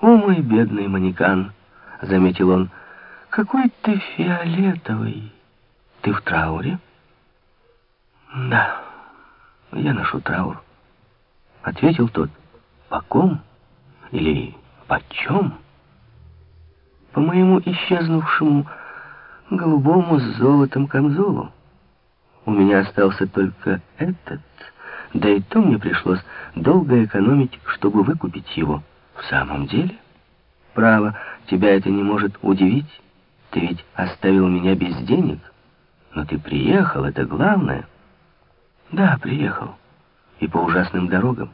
«О, мой бедный манекан!» — заметил он. «Какой ты фиолетовый! Ты в трауре?» «Да, я ношу траур», — ответил тот. «По ком? Или по чем?» «По моему исчезнувшему голубому с золотом камзолу. У меня остался только этот, да и то мне пришлось долго экономить, чтобы выкупить его». В самом деле? Право, тебя это не может удивить. Ты ведь оставил меня без денег. Но ты приехал, это главное. Да, приехал. И по ужасным дорогам.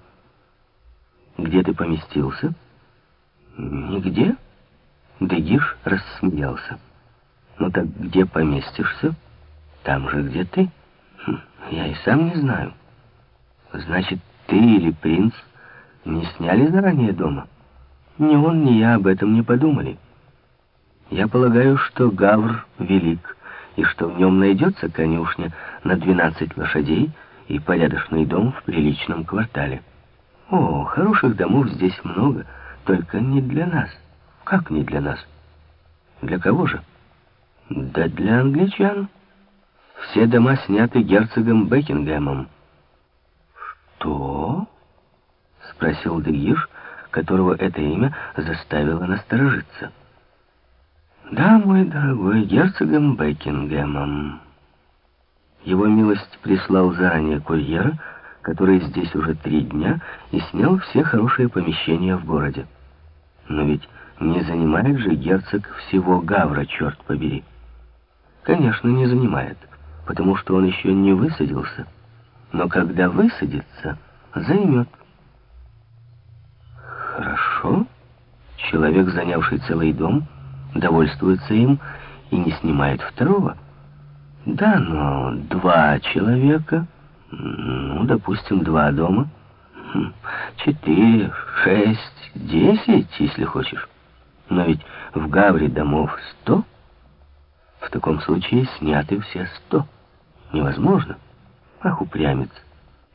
Где ты поместился? Нигде. Дегиш рассмеялся. Ну так где поместишься? Там же, где ты. Хм, я и сам не знаю. Значит, ты или принц не сняли заранее дома? Ни он, ни я об этом не подумали. Я полагаю, что Гавр велик, и что в нем найдется конюшня на 12 лошадей и порядочный дом в приличном квартале. О, хороших домов здесь много, только не для нас. Как не для нас? Для кого же? Да для англичан. Все дома сняты герцогом Бекингемом. Что? Спросил Дегиш, которого это имя заставило насторожиться. «Да, мой дорогой, герцогом Бекингемом». Его милость прислал заранее курьера, который здесь уже три дня и снял все хорошие помещения в городе. Но ведь не занимает же герцог всего Гавра, черт побери. Конечно, не занимает, потому что он еще не высадился. Но когда высадится, займет. Хорошо. Человек, занявший целый дом, довольствуется им и не снимает второго. Да, но два человека, ну, допустим, два дома, хм, четыре, шесть, десять, если хочешь. Но ведь в Гавре домов сто. В таком случае сняты все сто. Невозможно. Ах, упрямец.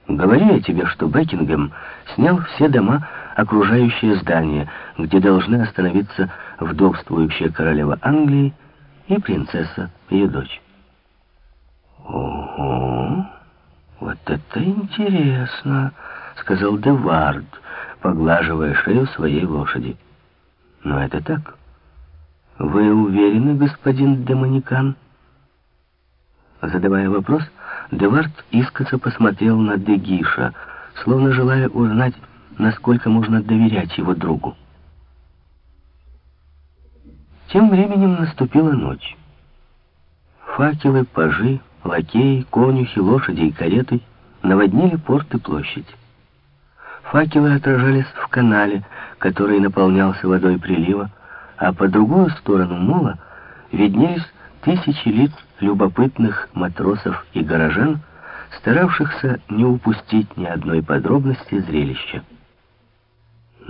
Говори я тебе, что Бекингем снял все дома, окружающие здание, где должны остановиться вдовствующая королева Англии и принцесса, ее дочь. «Ого, вот это интересно», — сказал Девард, поглаживая шею своей лошади. «Но это так. Вы уверены, господин Демоникан?» Задавая вопрос, Девард искоса посмотрел на Дегиша, словно желая узнать, насколько можно доверять его другу. Тем временем наступила ночь. Факелы, пажи, лакеи, конюхи, лошади и кареты наводнили порт и площадь. Факелы отражались в канале, который наполнялся водой прилива, а по другую сторону мола виднелись тысячи лиц любопытных матросов и горожан, старавшихся не упустить ни одной подробности зрелища.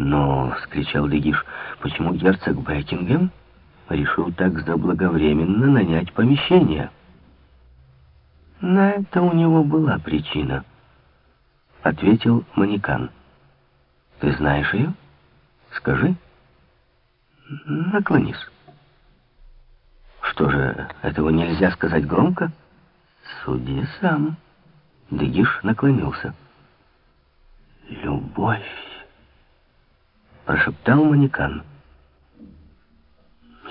«Но», — вскричал Дегиш, — «почему герцог Бекингем решил так заблаговременно нанять помещение?» «На это у него была причина», — ответил Манекан. «Ты знаешь ее? Скажи». «Наклонись». «Что же, этого нельзя сказать громко?» «Суди сам». Дегиш наклонился. «Любовь» прошептал манекан.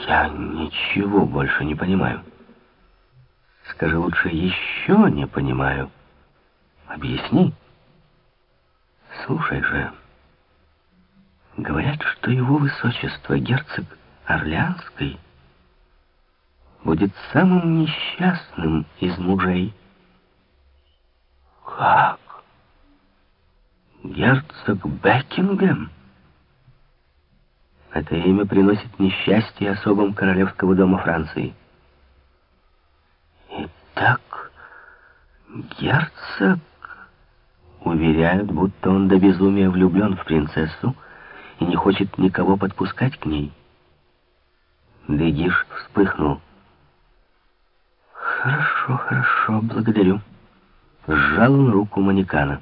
«Я ничего больше не понимаю». «Скажи лучше, еще не понимаю. Объясни». «Слушай же, говорят, что его высочество, герцог Орлеанский, будет самым несчастным из мужей». «Как? Герцог Бекингем?» Это имя приносит несчастье особам королевского дома Франции. Итак, герцог уверяют, будто он до безумия влюблен в принцессу и не хочет никого подпускать к ней. Дегиш вспыхнул. «Хорошо, хорошо, благодарю». Сжал он руку манекана.